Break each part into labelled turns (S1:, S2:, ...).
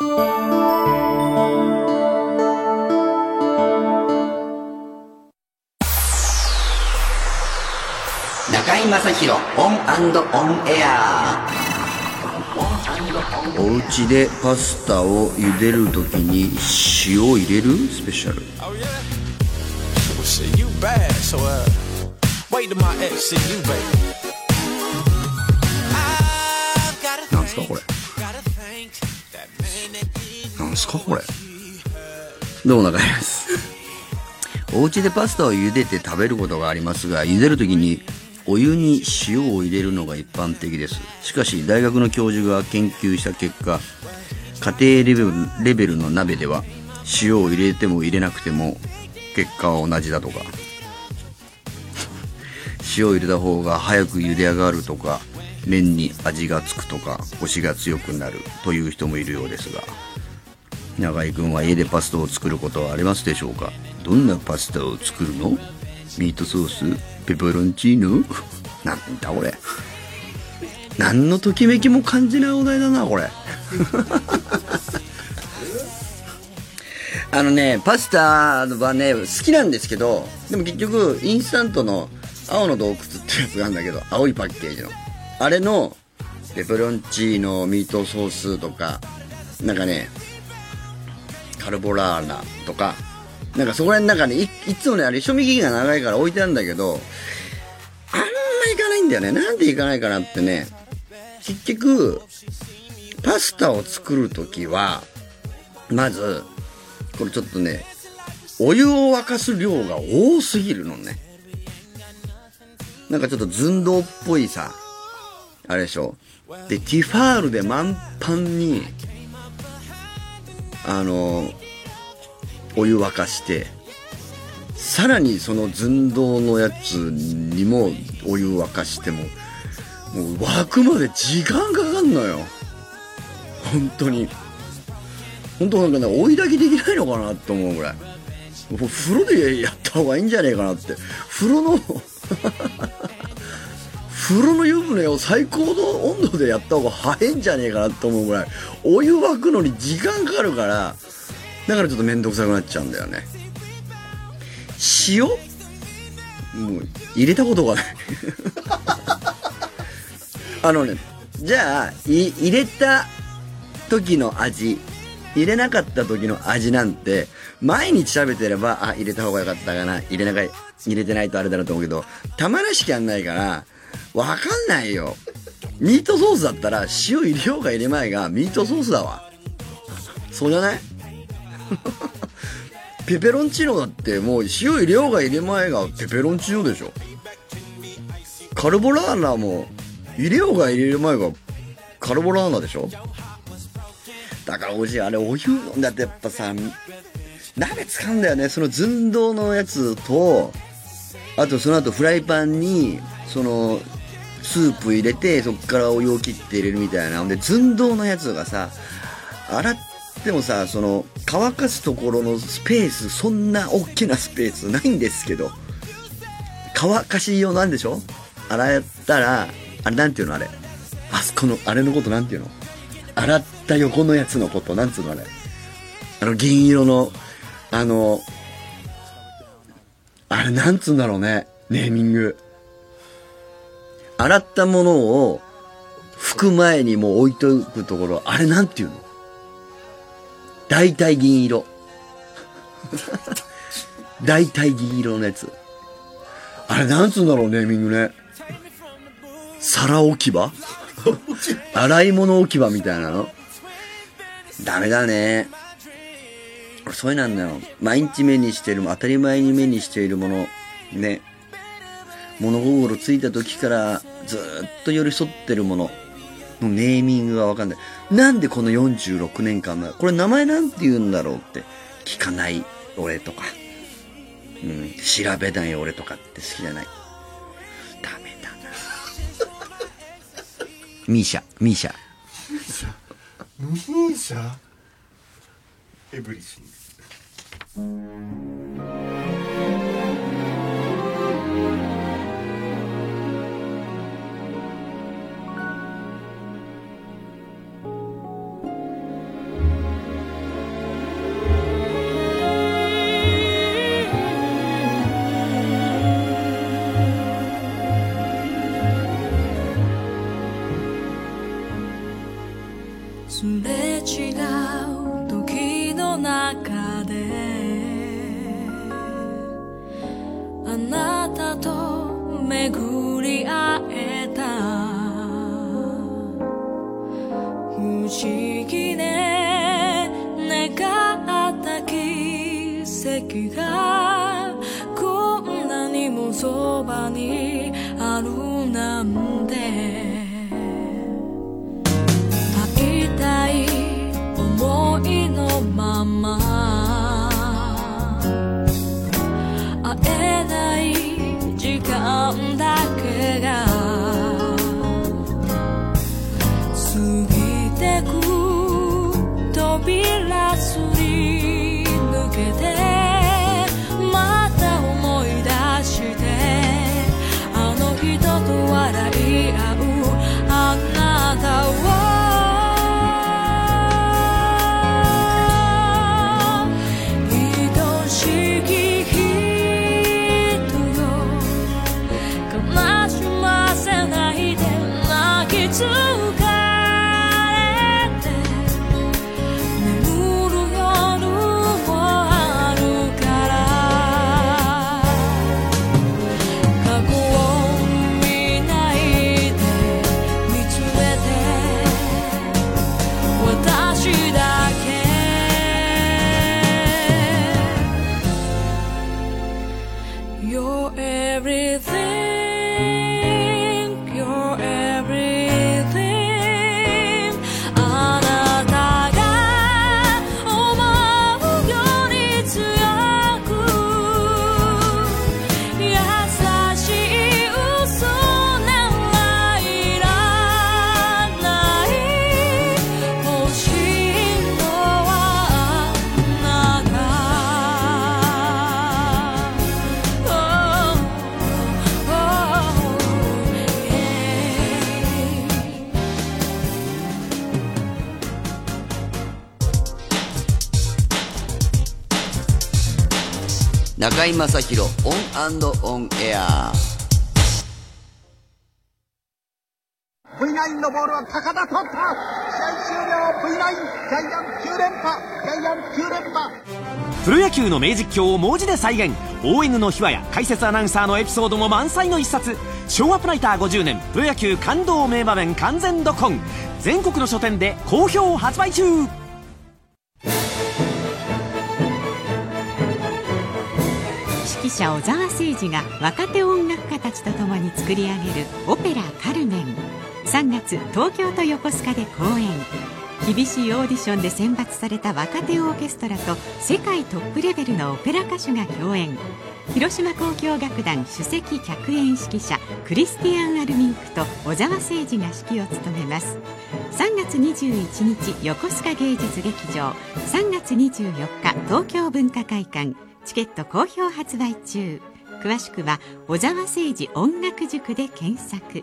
S1: 中井雅宏オンオンエア。
S2: ーお家でパスタを茹でるとに塩入れる？スペシャル。何すかこれ？なんすかこれ。どうも中井です。お家でパスタを茹でて食べることがありますが茹でるときにお湯に塩を入れるのが一般的です。しかし大学の教授が研究した結果家庭レベルレベルの鍋では塩を入れても入れなくても結果は同じだとか。塩を入れた方が早く茹で上がるとか麺に味がつくとかコシが強くなるという人もいるようですが。永井君は家でパスタを作ることはありますでしょうか？どんなパスタを作るの？ミートソース？ペペロンチーノ？なんだこれ？何のときめきも感じないお題だなこれ。あのねパスタはね好きなんですけどでも結局インスタントの青の洞窟ってやつがあるんだけど青いパッケージの。あれのペペロンチーノミートソースとかなんかねカルボラーナとかなんかそこら辺なんかねいいつもねあれ賞味期限が長いから置いてあるんだけどあんまいかないんだよね。なんでいかないかなってね結局パスタを作るときはまずこれちょっとねお湯を沸かす量が多すぎるのね。なんかちょっと寸胴っぽいさあれでしょ。でティファールで満パンにあのお湯沸かしてさらにその寸胴のやつにもお湯沸かしてももう沸くまで時間かかんのよ。本当に。本当なんかね追い炊きできないのかなって思うぐらい。もう風呂でやった方がいいんじゃねえかなって。風呂の 風呂の湯船を最高の温度でやった方が早いんじゃねえかなって思うぐらい。お湯沸くのに時間かかるからだからちょっと面倒くさくなっちゃうんだよね。塩？もう入れたことがない。あのねじゃあ入れた時の味入れなかった時の味なんて毎日食べてればあ入れた方がよかったかな。入れなか入れてないとあれだなと思うけどたまらしきゃんないからわかんないよ。ミートソースだったら塩入れようが入れまいがミートソースだわ。そうじゃない？ペペロンチーノだってもう塩入れようが入れまいがペペロンチーノでしょ。カルボラーナも入れようが入れる前がカルボラーナでしょ。だからおいしいあれお湯だってやっぱさ鍋使うんだよね。その寸胴のやつとあとその後フライパンにそのスープ入れてそっからお湯を切って入れるみたいな。ほんで寸胴のやつがさ洗ってもさその乾かすところのスペースそんな大きなスペースないんですけど乾かし用なんでしょ？洗ったらあれなんていうのあれ？あそこのあれのことなんていうの？洗った横のやつのことなんつうのあれ？あの銀色のあのあれなんつうんだろうね？ネーミング。洗ったものを拭く前にもう置いとくところあれなんていうの？大体銀色。大体銀色のやつ。あれなんつうんだろうネーミングね。皿置き場？洗い物置き場みたいなの？ダメだね。そういうなんだよ。毎日目にしてる当たり前に目にしているもの。ね。物心ついた時からずっと寄り添ってるもの。のネーミングがわかんない。なんでこの46年間これ名前なんて言うんだろうって聞かない俺とか、うん、調べない俺とかって好きじゃない。ダメだな。ミーシャミーシャ。
S3: ミーシャ？エブリシン
S4: すあなたと巡り会え
S1: 中居正広オンオンエア。
S5: V9 のボールは高田捕った試合終了 V9 ジャイアン9連覇ジャイアン9連覇。
S6: プロ野球の名実況を文字で再現。ON の秘話や解説アナウンサーのエピソードも満載の一冊。昭和プライター50年プロ野球感動名場面完全ドコン。全国の書店で好評発売中
S7: 指揮者小沢誠二が若手音楽家たちと共に作り上げるオペラ「カルメン」3月東京と横須賀で公演。厳しいオーディションで選抜された若手オーケストラと世界トップレベルのオペラ歌手が共演。広島交響楽団首席客演指揮者クリスティアン・アルミンクと小沢誠二が指揮を務めます。3月21日横須賀芸術劇場。3月24日東京文化会館。チケット好評発売中詳しくは小澤征爾音楽塾で検索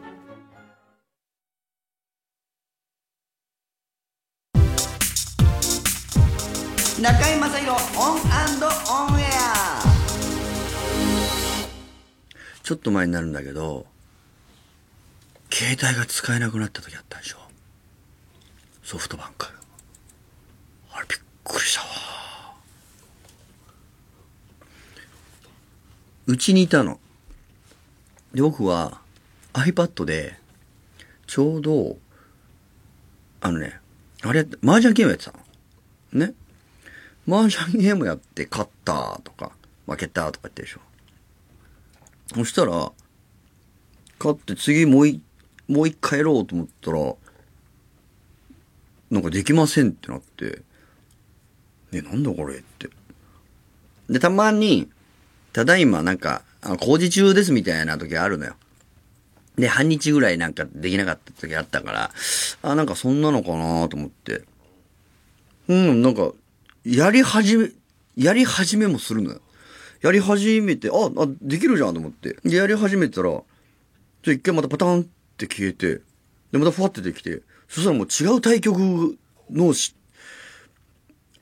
S1: 中居正広オンオンエア
S2: ちょっと前になるんだけど、携帯が使えなくなった時あったでしょ。ソフトバンク。あれびっくりしたわ。うちにいたの。で、僕は iPad で、ちょうど、あのね、あれ、麻雀ゲームやってたの。ね。麻雀ゲームやって勝ったとか、負けたとか言ってでしょ。そしたら、勝って次もうい、もう一回やろうと思ったら、なんかできませんってなって、ね、なんだこれって。で、たまに、ただいまなんか、工事中ですみたいな時あるのよ。で、半日ぐらいなんかできなかった時あったから、あ、なんかそんなのかなと思って。うん、なんか、やり始め、やり始めもするのよ。やり始めて、あ、あ、できるじゃんと思って。で、やり始めたら、じゃ一回またパターンって消えて、で、またふわってできて、そしたらもう違う対局のし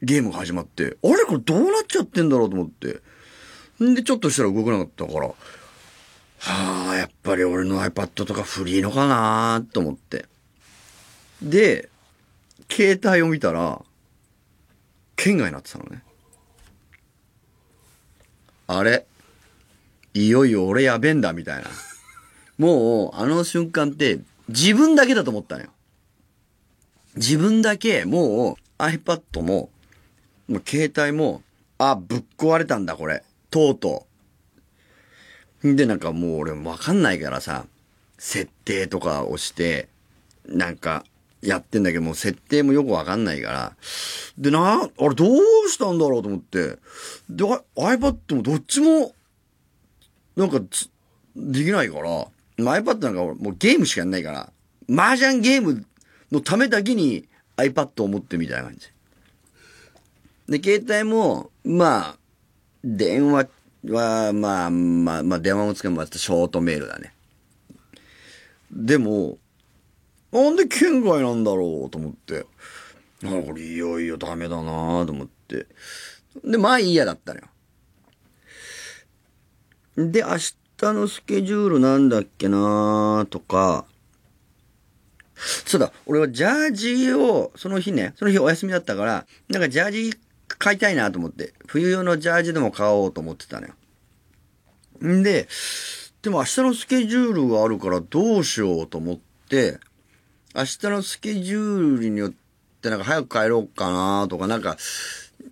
S2: ゲームが始まって、あれ？これどうなっちゃってんだろうと思って。んで、ちょっとしたら動かなかったから、はあ、やっぱり俺の iPad とか古いのかなと思って。で、携帯を見たら、県外になってたのね。あれいよいよ俺やべんだ、みたいな。もう、あの瞬間って、自分だけだと思ったのよ。自分だけ、もう iPad も、もう携帯も、あ、ぶっ壊れたんだ、これ。とうとう。で、なんかもう俺もわかんないからさ、設定とか押して、なんか、やってんだけど、も設定もよくわかんないから。で、な、あれどうしたんだろうと思って。で、iPad もどっちも、なんか、できないから、iPad なんかもうゲームしかやんないから、麻雀ゲームのためだけに iPad を持ってみたいな感じ。で、携帯も、まあ、電話は、まあ、まあ、まあ、電話もつけましたショートメールだね。でも、なんで県外なんだろうと思って。あこれいよいよダメだなと思って。で、まあいいやだったのよ。で、明日のスケジュールなんだっけなとか、そうだ、俺はジャージを、その日ね、その日お休みだったから、なんかジャージ買いたいなと思って、冬用のジャージでも買おうと思ってたのよ。んで、でも明日のスケジュールがあるからどうしようと思って、明日のスケジュールによってなんか早く帰ろうかなとか、なんか、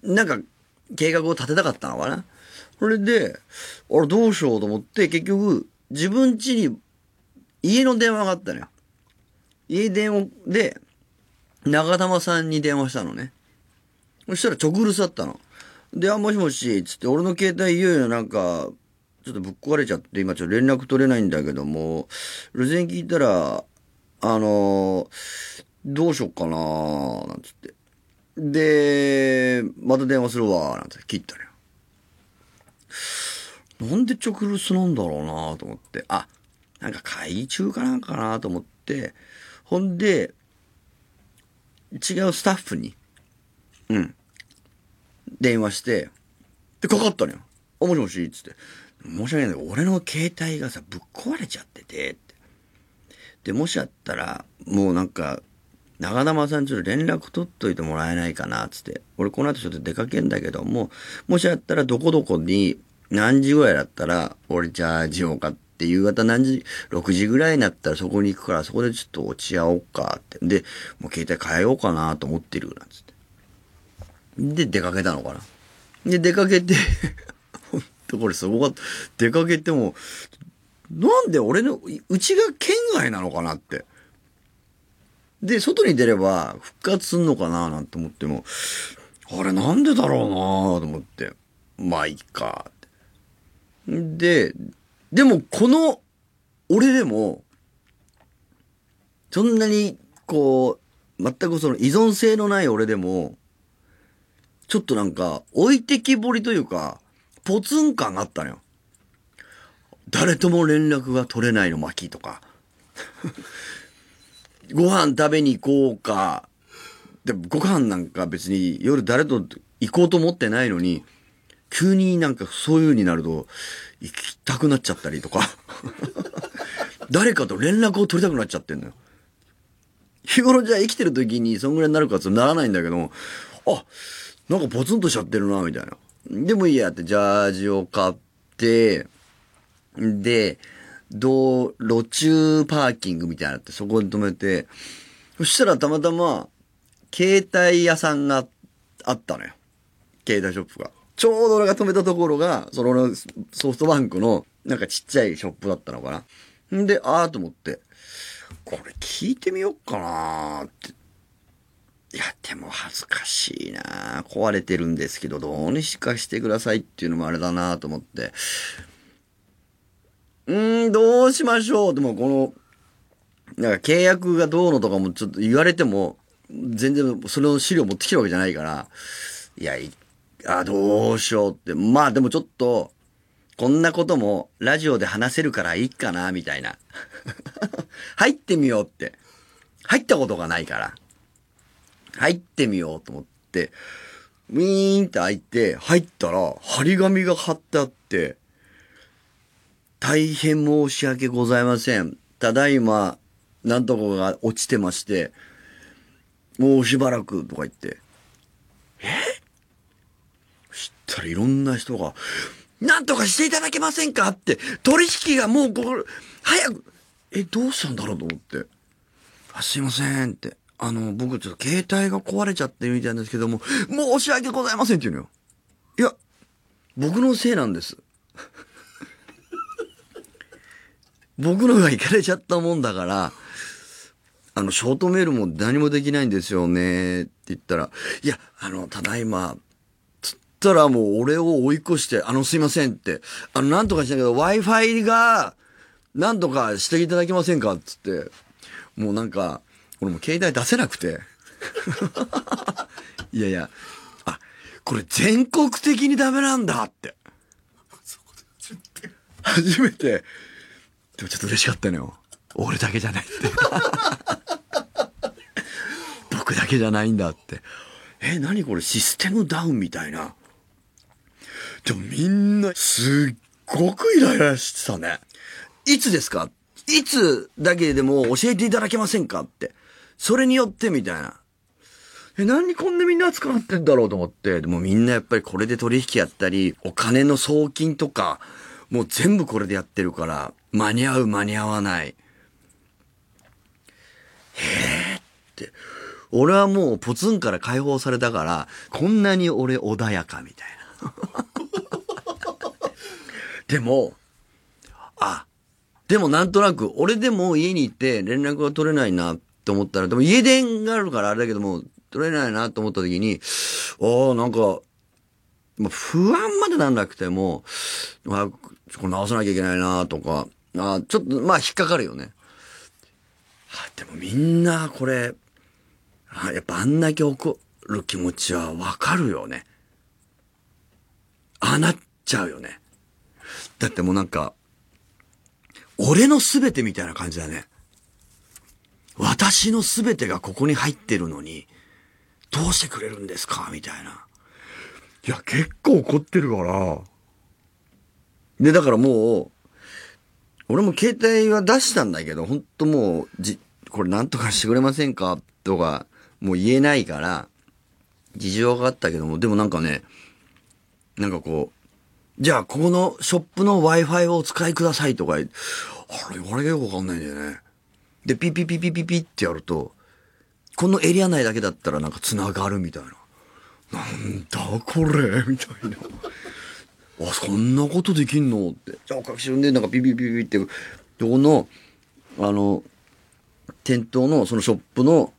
S2: なんか計画を立てたかったのかな。それで、あれどうしようと思って、結局、自分家に家の電話があったのよ。家電話で、長玉さんに電話したのね。そしたら直留守だったの。で、あ、もしもし、つって、俺の携帯いよいよなんか、ちょっとぶっ壊れちゃって、今ちょっと連絡取れないんだけども、留守電聞いたら、あのどうしよっかなーなんつって。で、また電話するわ、なんて切ったのよ。なんで直留守なんだろうなと思って。あ、なんか会議中かなんかなと思って、ほんで、違うスタッフに、うん、電話して、で、かかったのよ。あ、もしもし、つって。申し訳ないけど、俺の携帯がさ、ぶっ壊れちゃってて、って。で、もしあったら、もうなんか、長玉さんちょっと連絡取っといてもらえないかな、つって。俺この後ちょっと出かけんだけども、もしあったらどこどこに、何時ぐらいだったら、俺ジャージを買って、夕方何時、6時ぐらいになったらそこに行くから、そこでちょっと落ち合おうかって。で、もう携帯変えようかなと思ってる、なんつって。で、出かけたのかな。で、出かけて、ほんとこれすごかった。出かけても、なんで俺の、うちが県外なのかなって。で、外に出れば復活すんのかななんて思っても、あれなんでだろうなと思って。まあいいか。で、でもこの、俺でも、そんなに、こう、全くその依存性のない俺でも、ちょっとなんか、置いてきぼりというか、ポツン感があったのよ。誰とも連絡が取れないの巻とか。ご飯食べに行こうか。で、ご飯なんか別に夜誰と行こうと思ってないのに、急になんかそういう風になると、行きたくなっちゃったりとか。誰かと連絡を取りたくなっちゃってんのよ。日頃じゃあ生きてる時にそんぐらいになるかってならないんだけど、あ、なんかポツンとしちゃってるな、みたいな。でもいいやって、ジャージを買って、で、道、路中パーキングみたいなって、そこに止めて、そしたらたまたま、携帯屋さんがあったのよ。携帯ショップが。ちょうど俺が止めたところが、そのソフトバンクの、なんかちっちゃいショップだったのかな。んで、あーと思って、これ聞いてみようかなーって。いや、でも恥ずかしいな壊れてるんですけど、どうにしかしてくださいっていうのもあれだなと思って。うーん、どうしましょうでもこの、なんか契約がどうのとかもちょっと言われても、全然それの資料持ってきてるわけじゃないから、いや、いあ、どうしようって。まあでもちょっと、こんなこともラジオで話せるからいいかな、みたいな。入ってみようって。入ったことがないから。入ってみようと思って、ウィーンって開いて、入ったら、張り紙が貼ってあって、大変申し訳ございません。ただいま、なんとかが落ちてまして、もうしばらくとか言って。え？そしたらいろんな人が、なんとかしていただけませんかって、取引がもうこ、早く、え、どうしたんだろうと思って。あ、すいませんって。あの、僕ちょっと携帯が壊れちゃってるみたいなんですけども、申し訳ございませんって言うのよ。いや、僕のせいなんです。僕のが行かれちゃったもんだから、あの、ショートメールも何もできないんですよね、って言ったら、いや、あの、ただいま、つったらもう俺を追い越して、あの、すいませんって、あの、なんとかしたけど、Wi-Fi が、なんとかしていただけませんかつって、もうなんか、俺も携帯出せなくて。いやいや、あ、これ全国的にダメなんだって。初めて、でもちょっと嬉しかったのよ。俺だけじゃないって。僕だけじゃないんだって。え、何これシステムダウンみたいな。でもみんなすっごくイライラしてたね。いつですか？いつだけでも教えていただけませんか？って。それによってみたいな。え、何にこんなみんな熱くなってんだろうと思って。でもみんなやっぱりこれで取引やったり、お金の送金とか、もう全部これでやってるから、間に合う間に合わない。へえって。俺はもうポツンから解放されたから、こんなに俺穏やかみたいな。でも、あ、でもなんとなく、俺でも家に行って連絡が取れないなっって思ったら、でも家電があるからあれだけども、取れないなと思った時に、ああ、なんか、まあ、不安までなんなくても、まあこれ直さなきゃいけないなとか、あちょっと、まあ引っかかるよね。あでもみんなこれ、あやっぱあんだけ怒る気持ちはわかるよね。ああなっちゃうよね。だってもうなんか、俺の全てみたいな感じだね。私の全てがここに入ってるのに、どうしてくれるんですか？みたいな。いや、結構怒ってるから。で、だからもう、俺も携帯は出したんだけど、ほんともう、じ、これなんとかしてくれませんか？とか、もう言えないから、事情があったけども、でもなんかね、なんかこう、じゃあ、ここのショップの Wi-Fi をお使いくださいとかあれ、あれがよくわかんないんだよね。で、ピピピピピピってやると、このエリア内だけだったらなんか繋がるみたいな。なんだこれ？みたいな。あ、そんなことできんの？って。じゃあ、おかしいで、なんかピピピピって、どこの、あの、店頭のそのショップの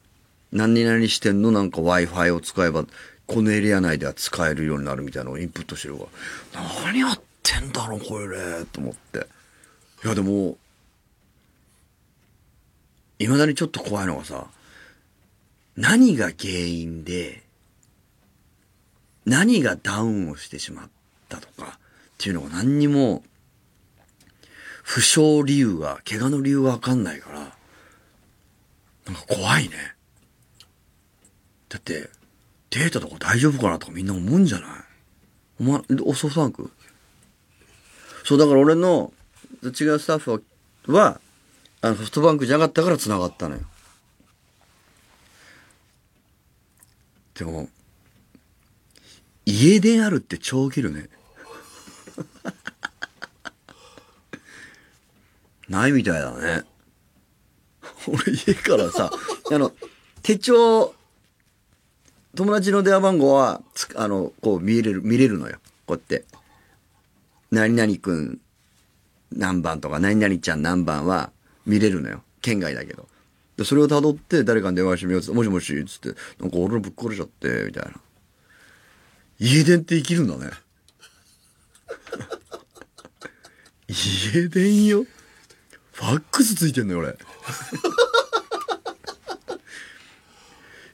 S2: 何々支店のなんか Wi-Fi を使えば、このエリア内では使えるようになるみたいなのをインプットしてるから、何やってんだろ、これ、と思って。いや、でも、未だにちょっと怖いのがさ、何が原因で、何がダウンをしてしまったとか、っていうのが何にも、負傷理由が、怪我の理由がわかんないから、なんか怖いね。だって、データとか大丈夫かなとかみんな思うんじゃない？お前、おソフトバンクそう、だから俺の違うスタッフは、はあのソフトバンクじゃなかったから繋がったのよ。でも、家電あるって超ウケるね。ないみたいだね。俺家からさ、あの、手帳、友達の電話番号は、あの、こう見れる、見れるのよ。こうやって。何々くん何番とか、何々ちゃん何番は見れるのよ。県外だけど。で、それを辿って誰かに電話してみようって、もしもし、つって、なんか俺のぶっ壊れちゃって、みたいな。家電って生きるんだね。家電よ。ファックスついてんのよ、俺。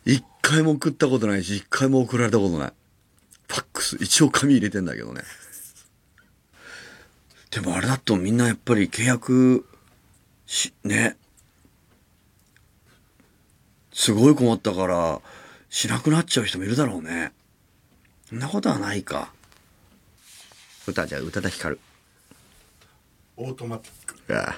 S2: 一回も送ったことないし、一回も送られたことない。ファックス、一応紙入れてんだけどね。でもあれだとみんなやっぱり契約し、ね。すごい困ったから、しなくなっちゃう人もいるだろうね。そんなことはないか。歌じゃあ歌田光る。
S3: オートマティック
S2: いや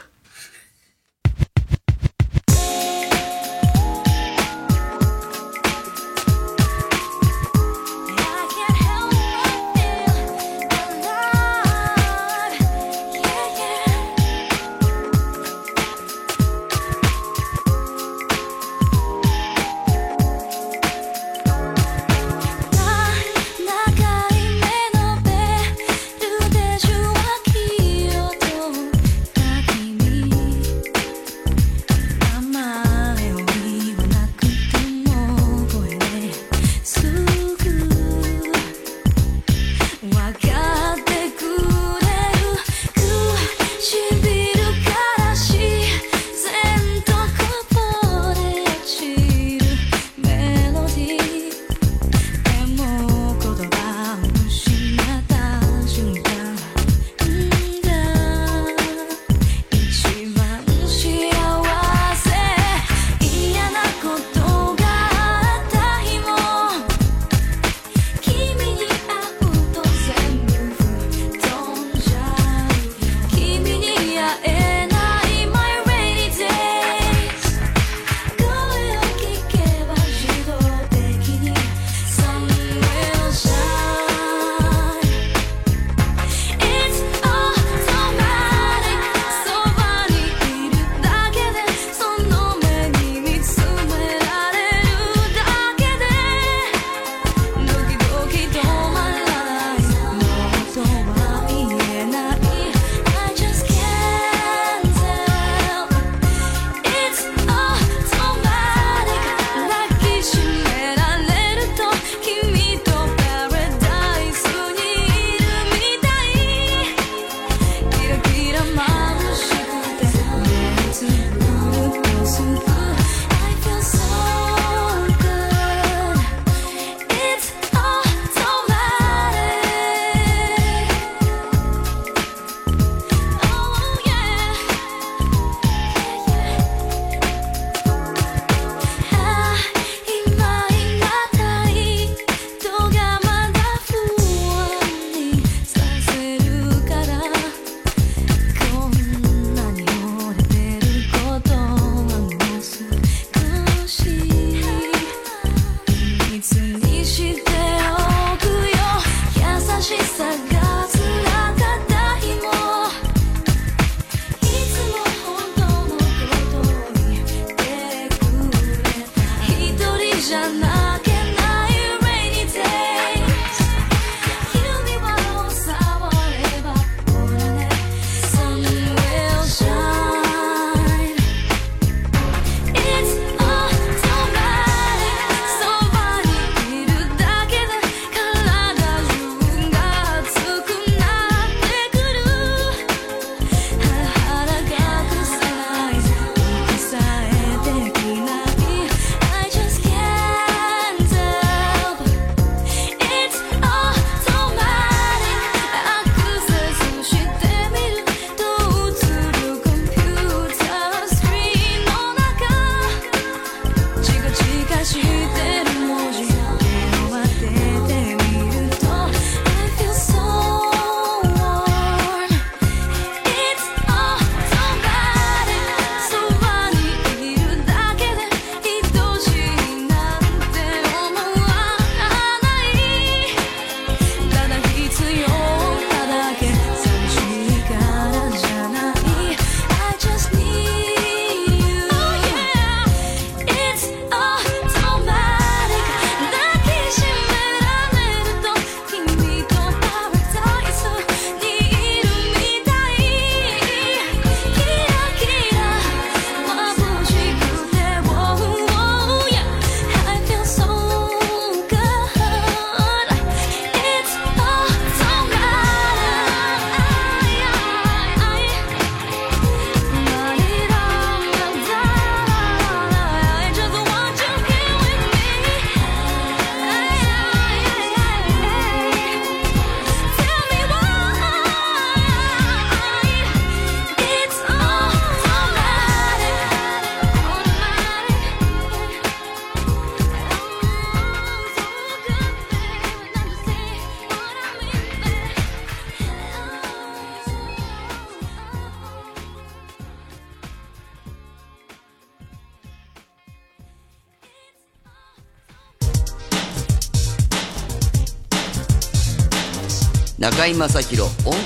S4: 中
S1: 居正広 ON &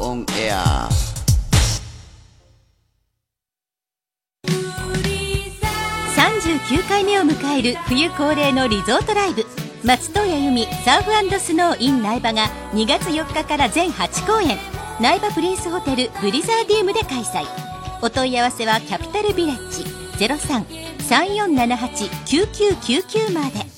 S1: ON AIR。
S8: 39回目を迎える冬恒例のリゾートライブ。松任谷由実サーフスノー in 苗場が2月4日から全8公演。苗場プリンスホテルブリザーディウムで開催。お問い合わせはキャピタルビレッジ03-3478-9999まで。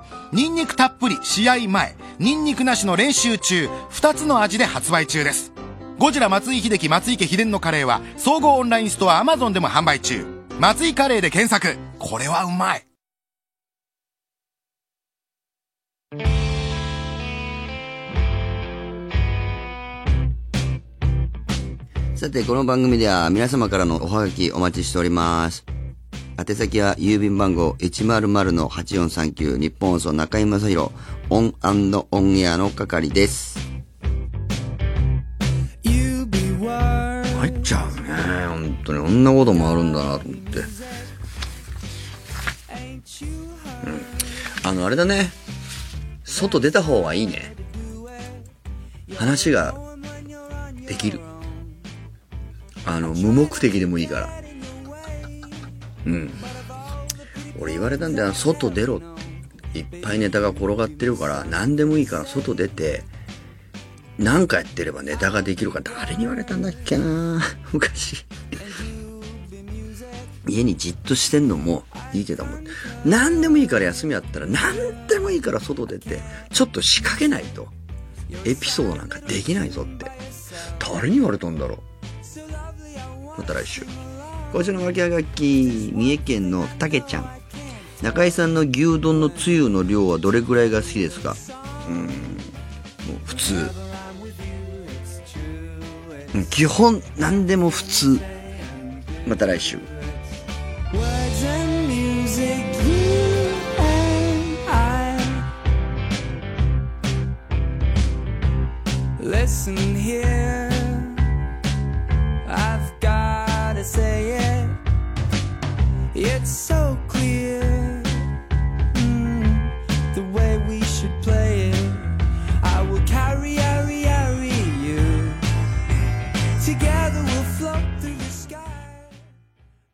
S9: ニンニクたっぷり試合前ニンニクなしの練習中2つの味で発売中です。ゴジラ松井秀喜松井家秘伝のカレーは総合オンラインストア Amazon でも販売中。松井カレーで検索。これはうまい。
S1: さて、この番組では皆様からのおはがきお待ちしております。宛先は郵便番号100-8439ニッポン放送中居正広 ON & ON AIR の係です。
S2: 入っちゃうね。本当に。こんなこともあるんだなと思って。うん。あのあれだね。外出た方がいいね。話ができる。あの無目的でもいいから。うん。俺言われたんだよ外出ろって。いっぱいネタが転がってるから何でもいいから外出て何かやってればネタができるか誰に言われたんだっけな。昔。家にじっとしてんのもいいけども何でもいいから休みあったら何でもいいから外出てちょっと仕掛けないと。エピソードなんかできないぞって。誰に言われたんだろう。また来週。今週の巻き上がき三重県のたけちゃん中井さんの牛丼のつゆの量はどれぐらいが好きですか？うん
S1: 普通。基本、何でも普通。また来週。